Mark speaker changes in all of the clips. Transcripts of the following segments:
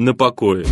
Speaker 1: на покое.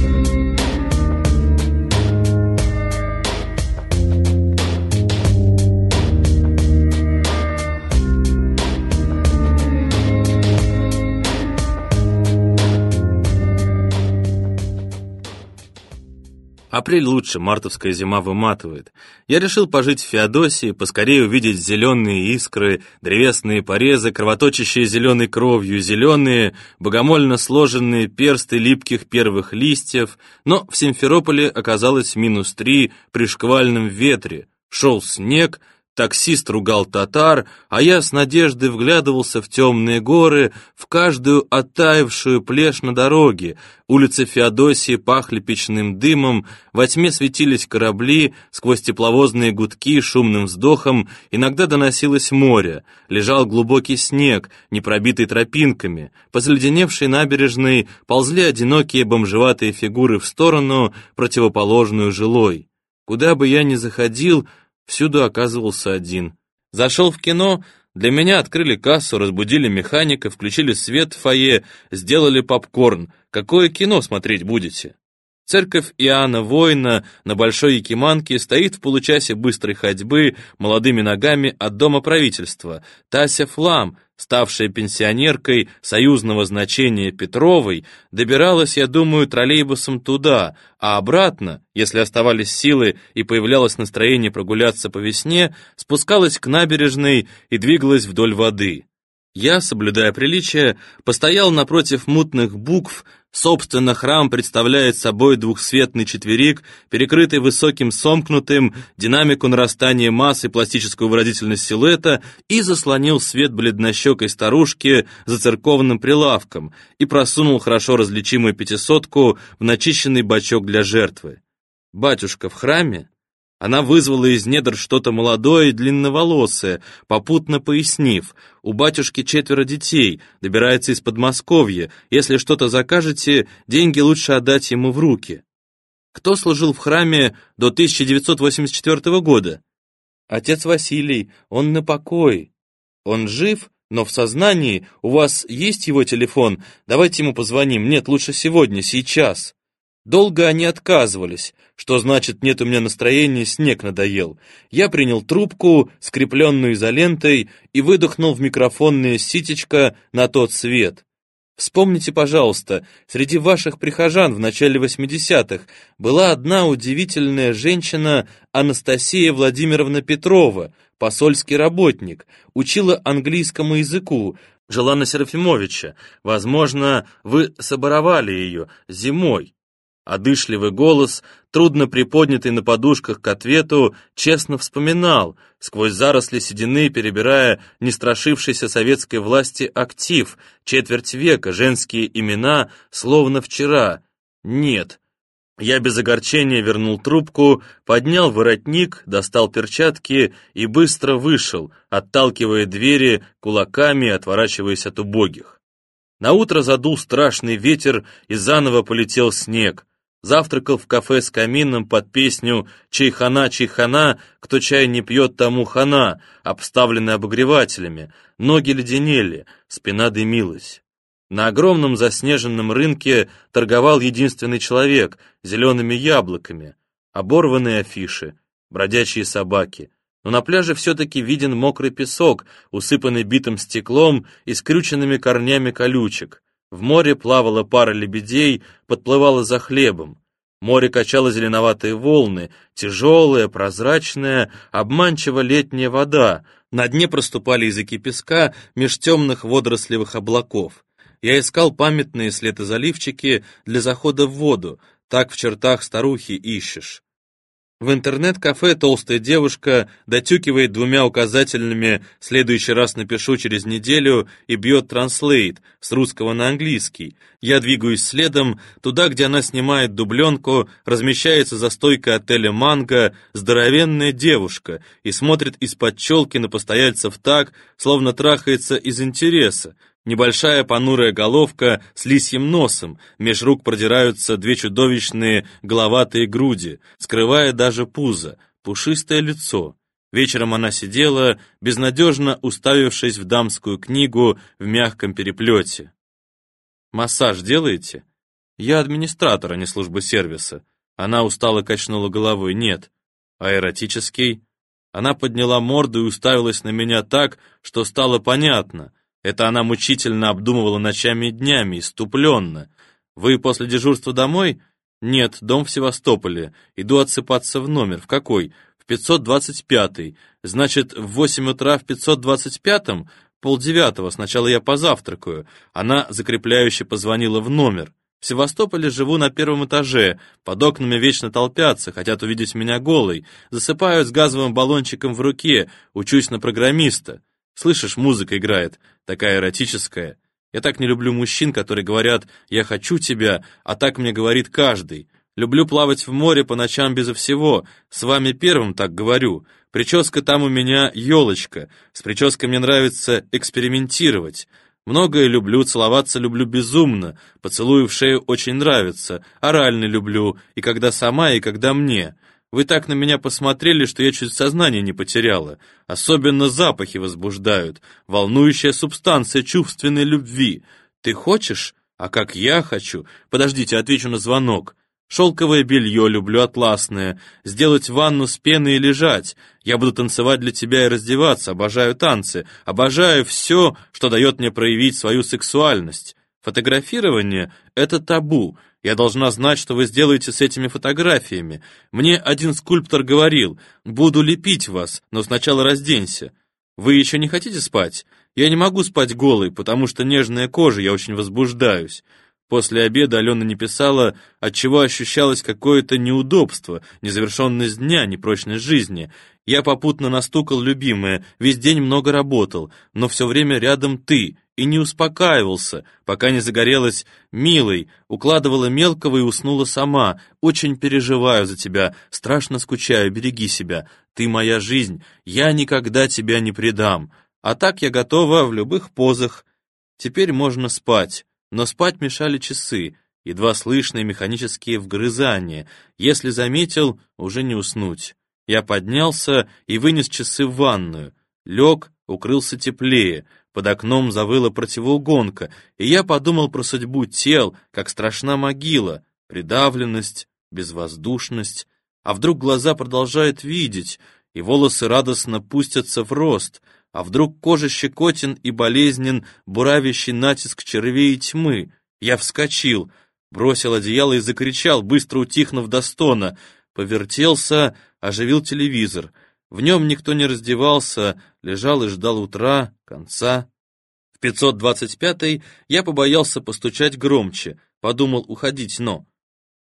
Speaker 1: Апрель лучше, мартовская зима выматывает. Я решил пожить в Феодосии, поскорее увидеть зеленые искры, древесные порезы, кровоточащие зеленой кровью, зеленые, богомольно сложенные персты липких первых листьев, но в Симферополе оказалось минус три при шквальном ветре. Шел снег, Таксист ругал татар, а я с надеждой вглядывался в темные горы, в каждую оттаившую плешь на дороге. Улицы Феодосии пахли печным дымом, во тьме светились корабли, сквозь тепловозные гудки шумным вздохом иногда доносилось море. Лежал глубокий снег, не пробитый тропинками. По заледеневшей набережной ползли одинокие бомжеватые фигуры в сторону, противоположную жилой. Куда бы я ни заходил, всюду оказывался один. Зашел в кино, для меня открыли кассу, разбудили механика, включили свет в фойе, сделали попкорн. Какое кино смотреть будете? Церковь Иоанна Воина на Большой Якиманке стоит в получасе быстрой ходьбы молодыми ногами от дома правительства. Тася Флам, ставшая пенсионеркой союзного значения Петровой, добиралась, я думаю, троллейбусом туда, а обратно, если оставались силы и появлялось настроение прогуляться по весне, спускалась к набережной и двигалась вдоль воды. Я, соблюдая приличие, постоял напротив мутных букв, Собственно, храм представляет собой двухсветный четверик, перекрытый высоким сомкнутым, динамику нарастания массы, пластическую выразительность силуэта и заслонил свет бледнощекой старушки за церковным прилавком и просунул хорошо различимую пятисотку в начищенный бачок для жертвы. Батюшка в храме? Она вызвала из недр что-то молодое и длинноволосое, попутно пояснив, у батюшки четверо детей, добирается из Подмосковья, если что-то закажете, деньги лучше отдать ему в руки. Кто служил в храме до 1984 года? Отец Василий, он на покой. Он жив, но в сознании, у вас есть его телефон, давайте ему позвоним, нет, лучше сегодня, сейчас. Долго они отказывались, что значит нет у меня настроения, снег надоел. Я принял трубку, скрепленную изолентой, и выдохнул в микрофонное ситечко на тот свет. Вспомните, пожалуйста, среди ваших прихожан в начале 80-х была одна удивительная женщина Анастасия Владимировна Петрова, посольский работник, учила английскому языку, жила на Серафимовича. Возможно, вы соборовали ее зимой. Одышливый голос, трудно приподнятый на подушках к ответу, честно вспоминал, сквозь заросли седины, перебирая не страшившийся советской власти актив, четверть века, женские имена, словно вчера. Нет. Я без огорчения вернул трубку, поднял воротник, достал перчатки и быстро вышел, отталкивая двери кулаками, отворачиваясь от убогих. Наутро задул страшный ветер, и заново полетел снег. Завтракал в кафе с камином под песню «Чайхана, чайхана, кто чай не пьет, тому хана», обставленный обогревателями. Ноги леденели, спина дымилась. На огромном заснеженном рынке торговал единственный человек зелеными яблоками, оборванные афиши, бродячие собаки. Но на пляже все-таки виден мокрый песок, усыпанный битым стеклом и скрюченными корнями колючек. В море плавала пара лебедей, подплывала за хлебом. Море качало зеленоватые волны, тяжелая, прозрачная, обманчиво летняя вода. На дне проступали языки песка меж темных водорослевых облаков. Я искал памятные следозаливчики для захода в воду, так в чертах старухи ищешь. В интернет-кафе толстая девушка дотюкивает двумя указательными «следующий раз напишу через неделю» и бьет транслейт с русского на английский. Я двигаюсь следом, туда, где она снимает дубленку, размещается за стойкой отеля «Манго» здоровенная девушка и смотрит из-под челки на постояльцев так, словно трахается из интереса, Небольшая понурая головка с лисьим носом, меж рук продираются две чудовищные головатые груди, скрывая даже пузо, пушистое лицо. Вечером она сидела, безнадежно уставившись в дамскую книгу в мягком переплете. «Массаж делаете?» Я администратор, а не служба сервиса. Она устало качнула головой. Нет. А эротический? Она подняла морду и уставилась на меня так, что стало понятно. Это она мучительно обдумывала ночами и днями, иступленно. Вы после дежурства домой? Нет, дом в Севастополе. Иду отсыпаться в номер. В какой? В 525-й. Значит, в 8 утра в 525-м? Полдевятого. Сначала я позавтракаю. Она закрепляюще позвонила в номер. В Севастополе живу на первом этаже, под окнами вечно толпятся, хотят увидеть меня голой, засыпают с газовым баллончиком в руке, учусь на программиста. Слышишь, музыка играет, такая эротическая. Я так не люблю мужчин, которые говорят «я хочу тебя», а так мне говорит каждый. Люблю плавать в море по ночам безо всего, с вами первым так говорю. Прическа там у меня елочка, с прической мне нравится экспериментировать. Многое люблю, целоваться люблю безумно, поцелуи в шею очень нравятся, оральный люблю, и когда сама, и когда мне. Вы так на меня посмотрели, что я чуть сознание не потеряла. Особенно запахи возбуждают, волнующая субстанция чувственной любви. Ты хочешь? А как я хочу? Подождите, отвечу на звонок. Шелковое белье люблю атласное, сделать ванну с пеной и лежать. Я буду танцевать для тебя и раздеваться, обожаю танцы, обожаю все, что дает мне проявить свою сексуальность. Фотографирование — это табу. Я должна знать, что вы сделаете с этими фотографиями. Мне один скульптор говорил, буду лепить вас, но сначала разденься. Вы еще не хотите спать? Я не могу спать голой, потому что нежная кожа, я очень возбуждаюсь. После обеда Алена не писала, отчего ощущалось какое-то неудобство, незавершенность дня, непрочность жизни. Я попутно настукал любимое, весь день много работал, но все время рядом ты, и не успокаивался, пока не загорелась милой, укладывала мелкого и уснула сама. Очень переживаю за тебя, страшно скучаю, береги себя. Ты моя жизнь, я никогда тебя не предам. А так я готова в любых позах. Теперь можно спать но спать мешали часы, едва слышные механические вгрызания. Если заметил, уже не уснуть. Я поднялся и вынес часы в ванную. Лег, укрылся теплее, под окном завыла противоугонка, и я подумал про судьбу тел, как страшна могила, придавленность, безвоздушность. А вдруг глаза продолжают видеть, и волосы радостно пустятся в рост — а вдруг кожа щекотен и болезнен, буравящий натиск червей и тьмы? Я вскочил, бросил одеяло и закричал, быстро утихнув до стона. Повертелся, оживил телевизор. В нем никто не раздевался, лежал и ждал утра, конца. В 525-й я побоялся постучать громче, подумал уходить, но...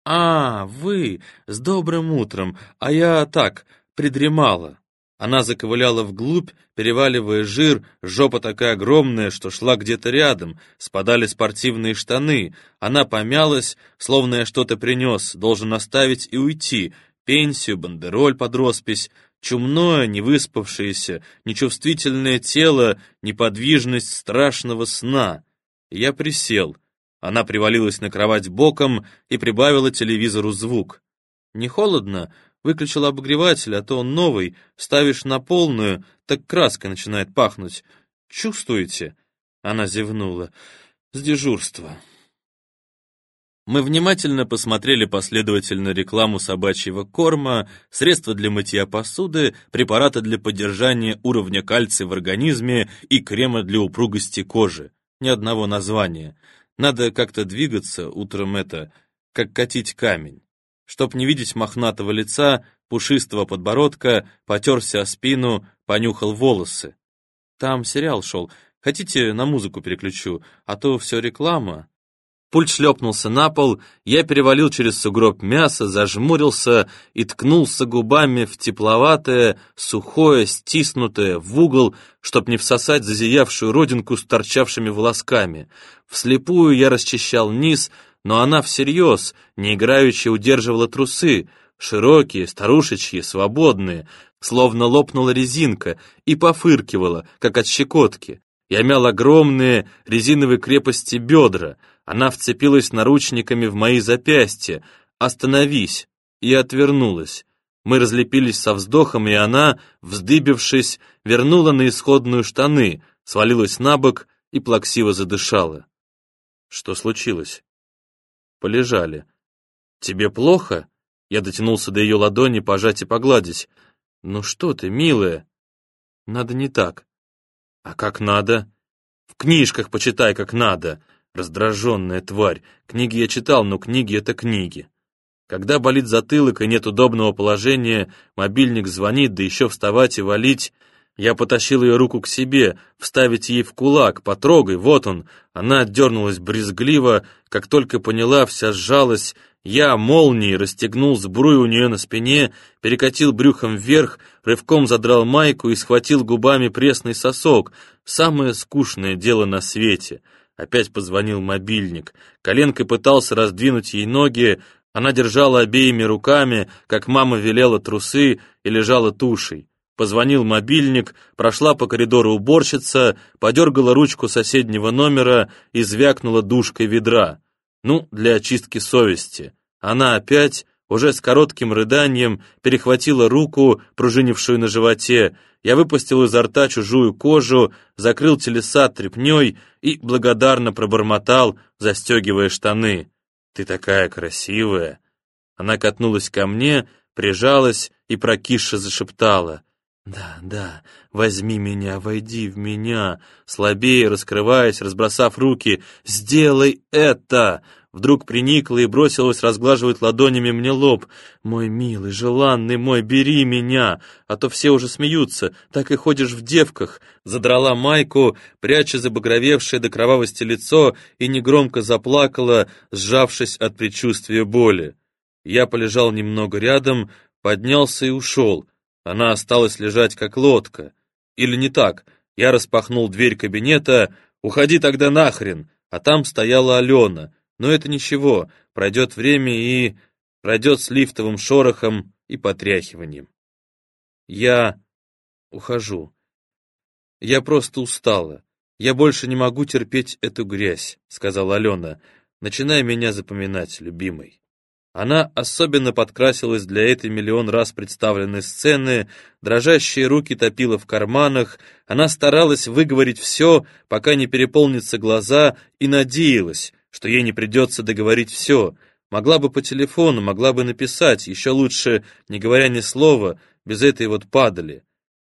Speaker 1: «А, вы, с добрым утром, а я так, придремала». Она заковыляла вглубь, переваливая жир, жопа такая огромная, что шла где-то рядом, спадали спортивные штаны. Она помялась, словно я что-то принес, должен оставить и уйти. Пенсию, бандероль под роспись, чумное, невыспавшееся, нечувствительное тело, неподвижность страшного сна. Я присел. Она привалилась на кровать боком и прибавила телевизору звук. «Не холодно?» Выключил обогреватель, а то он новый, ставишь на полную, так краска начинает пахнуть. Чувствуете?» Она зевнула. «С дежурства». Мы внимательно посмотрели последовательно рекламу собачьего корма, средства для мытья посуды, препараты для поддержания уровня кальция в организме и крема для упругости кожи. Ни одного названия. Надо как-то двигаться, утром это, как катить камень. Чтоб не видеть мохнатого лица, пушистого подбородка, потерся о спину, понюхал волосы. Там сериал шел. Хотите, на музыку переключу, а то все реклама. Пульт шлепнулся на пол, я перевалил через сугроб мяса, зажмурился и ткнулся губами в тепловатое, сухое, стиснутое, в угол, чтоб не всосать зазиявшую родинку с торчавшими волосками. Вслепую я расчищал низ, но она всерьез, не играючи, удерживала трусы, широкие, старушечьи, свободные, словно лопнула резинка и пофыркивала, как от щекотки. Я мял огромные резиновые крепости бедра, она вцепилась наручниками в мои запястья. «Остановись!» и отвернулась. Мы разлепились со вздохом, и она, вздыбившись, вернула на исходную штаны, свалилась на бок и плаксиво задышала. Что случилось? полежали. «Тебе плохо?» Я дотянулся до ее ладони, пожать и погладить. «Ну что ты, милая?» «Надо не так». «А как надо?» «В книжках почитай, как надо!» Раздраженная тварь. Книги я читал, но книги — это книги. Когда болит затылок и нет удобного положения, мобильник звонит, да еще вставать и валить. Я потащил ее руку к себе, вставить ей в кулак, потрогай, вот он. Она отдернулась брезгливо, как только поняла, вся сжалась. Я молнией расстегнул сбрую у нее на спине, перекатил брюхом вверх, рывком задрал майку и схватил губами пресный сосок. Самое скучное дело на свете. Опять позвонил мобильник. Коленкой пытался раздвинуть ей ноги, она держала обеими руками, как мама велела трусы, и лежала тушей. Позвонил мобильник, прошла по коридору уборщица, подергала ручку соседнего номера и звякнула душкой ведра. Ну, для очистки совести. Она опять, уже с коротким рыданием, перехватила руку, пружинившую на животе. Я выпустил изо рта чужую кожу, закрыл телесад тряпней и благодарно пробормотал, застегивая штаны. «Ты такая красивая!» Она катнулась ко мне, прижалась и прокисше зашептала — «Да, да, возьми меня, войди в меня!» Слабее, раскрываясь, разбросав руки, «Сделай это!» Вдруг приникла и бросилась разглаживать ладонями мне лоб. «Мой милый, желанный мой, бери меня, а то все уже смеются, так и ходишь в девках!» Задрала майку, пряча забагровевшее до кровавости лицо, и негромко заплакала, сжавшись от предчувствия боли. Я полежал немного рядом, поднялся и ушел. Она осталась лежать как лодка. Или не так, я распахнул дверь кабинета, уходи тогда нахрен, а там стояла Алена. Но это ничего, пройдет время и... пройдет с лифтовым шорохом и потряхиванием. Я ухожу. Я просто устала. Я больше не могу терпеть эту грязь, сказала Алена. Начинай меня запоминать, любимый. Она особенно подкрасилась для этой миллион раз представленной сцены, дрожащие руки топила в карманах, она старалась выговорить все, пока не переполнятся глаза, и надеялась, что ей не придется договорить все. Могла бы по телефону, могла бы написать, еще лучше, не говоря ни слова, без этой вот падали.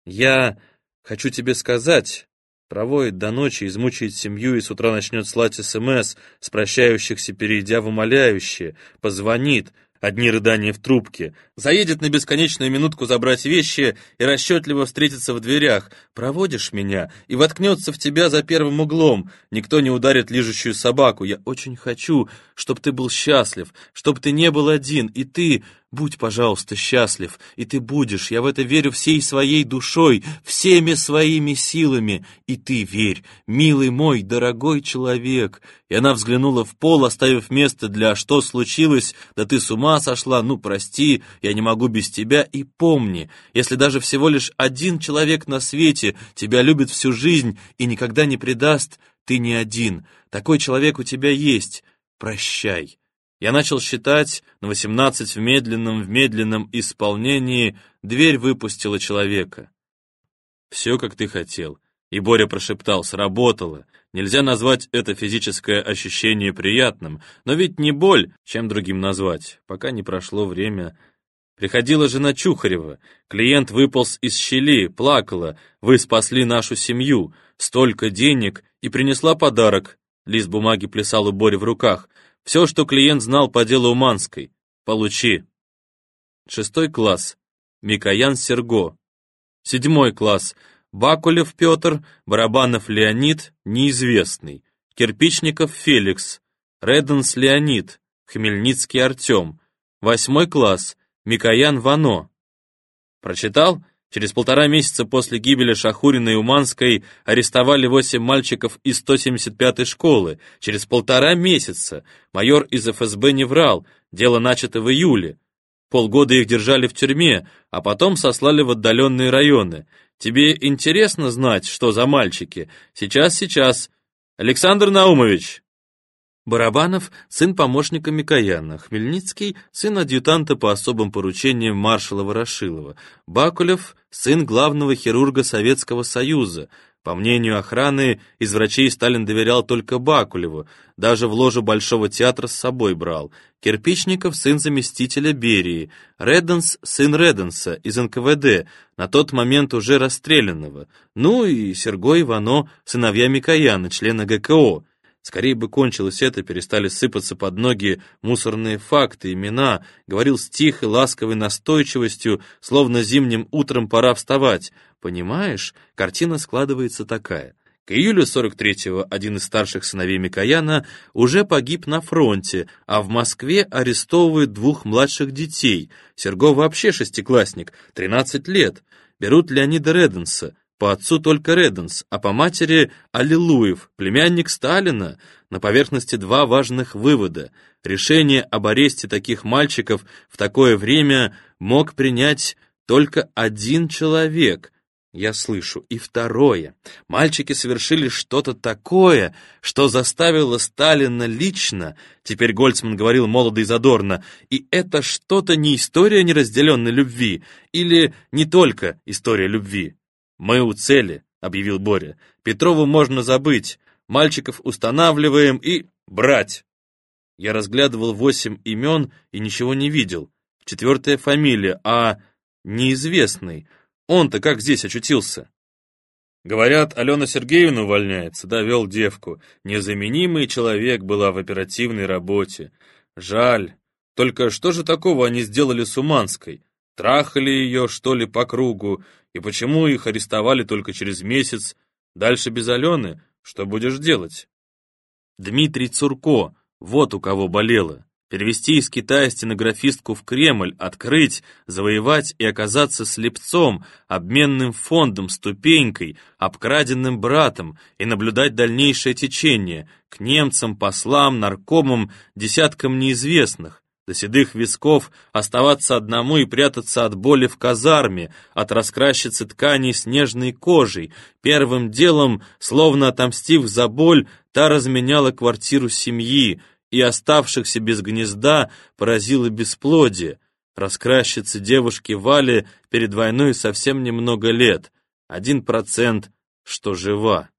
Speaker 1: «Я хочу тебе сказать», Проводит до ночи, измучает семью и с утра начнет слать СМС, с прощающихся перейдя в умоляющие, позвонит, одни рыдания в трубке, заедет на бесконечную минутку забрать вещи и расчетливо встретится в дверях, проводишь меня и воткнется в тебя за первым углом, никто не ударит лижущую собаку, я очень хочу, чтобы ты был счастлив, чтобы ты не был один, и ты, Будь, пожалуйста, счастлив, и ты будешь, я в это верю всей своей душой, всеми своими силами, и ты верь, милый мой, дорогой человек. И она взглянула в пол, оставив место для «что случилось?», «да ты с ума сошла?», «ну, прости, я не могу без тебя», и помни, если даже всего лишь один человек на свете тебя любит всю жизнь и никогда не предаст, ты не один, такой человек у тебя есть, прощай. Я начал считать, на восемнадцать в медленном, в медленном исполнении дверь выпустила человека. «Все, как ты хотел». И Боря прошептал, сработало. Нельзя назвать это физическое ощущение приятным, но ведь не боль, чем другим назвать, пока не прошло время. Приходила жена Чухарева, клиент выполз из щели, плакала, вы спасли нашу семью, столько денег, и принесла подарок. Лист бумаги плясал у Бори в руках, все, что клиент знал по делу Уманской. Получи. Шестой класс. Микоян Серго. Седьмой класс. Бакулев Петр, Барабанов Леонид, неизвестный. Кирпичников Феликс. Реденс Леонид. Хмельницкий Артем. Восьмой класс. Микоян Вано. Прочитал? Через полтора месяца после гибели Шахурина и Уманской арестовали восемь мальчиков из 175-й школы. Через полтора месяца майор из ФСБ не врал, дело начато в июле. Полгода их держали в тюрьме, а потом сослали в отдаленные районы. Тебе интересно знать, что за мальчики? Сейчас, сейчас. Александр Наумович, Барабанов – сын помощника Микояна, Хмельницкий – сын адъютанта по особым поручениям маршала Ворошилова, Бакулев – сын главного хирурга Советского Союза, По мнению охраны, из врачей Сталин доверял только Бакулеву, даже в ложу Большого театра с собой брал. Кирпичников — сын заместителя Берии, Реденс — сын Реденса из НКВД, на тот момент уже расстрелянного, ну и Сергой Ивано, сыновья Микояна, члена ГКО. Скорее бы кончилось это, перестали сыпаться под ноги мусорные факты, имена, говорил с тихой, ласковой настойчивостью, словно зимним утром пора вставать. Понимаешь, картина складывается такая. К июлю 43-го один из старших сыновей Микояна уже погиб на фронте, а в Москве арестовывают двух младших детей. Серго вообще шестиклассник, 13 лет. Берут Леонида Реденса, по отцу только Реденс, а по матери Аллилуев, племянник Сталина. На поверхности два важных вывода. Решение об аресте таких мальчиков в такое время мог принять только один человек, я слышу. И второе. Мальчики совершили что-то такое, что заставило Сталина лично, теперь Гольцман говорил молодо и задорно, и это что-то не история неразделенной любви, или не только история любви. «Мы у цели», — объявил Боря. «Петрову можно забыть, мальчиков устанавливаем и брать». Я разглядывал восемь имен и ничего не видел. Четвертая фамилия, а неизвестный — он-то как здесь очутился? Говорят, Алена Сергеевна увольняется, довел девку. Незаменимый человек была в оперативной работе. Жаль. Только что же такого они сделали с Уманской? Трахали ее, что ли, по кругу? И почему их арестовали только через месяц? Дальше без Алены? Что будешь делать? Дмитрий Цурко, вот у кого болело. Перевести из Китая стенографистку в Кремль, открыть, завоевать и оказаться слепцом, обменным фондом, ступенькой, обкраденным братом и наблюдать дальнейшее течение, к немцам, послам, наркомам, десяткам неизвестных, до седых висков оставаться одному и прятаться от боли в казарме, от раскращицы тканей снежной кожей. Первым делом, словно отомстив за боль, та разменяла квартиру семьи, и оставшихся без гнезда поразило бесплодие. Раскрасчице девушки Вале перед войной совсем немного лет, один процент, что жива.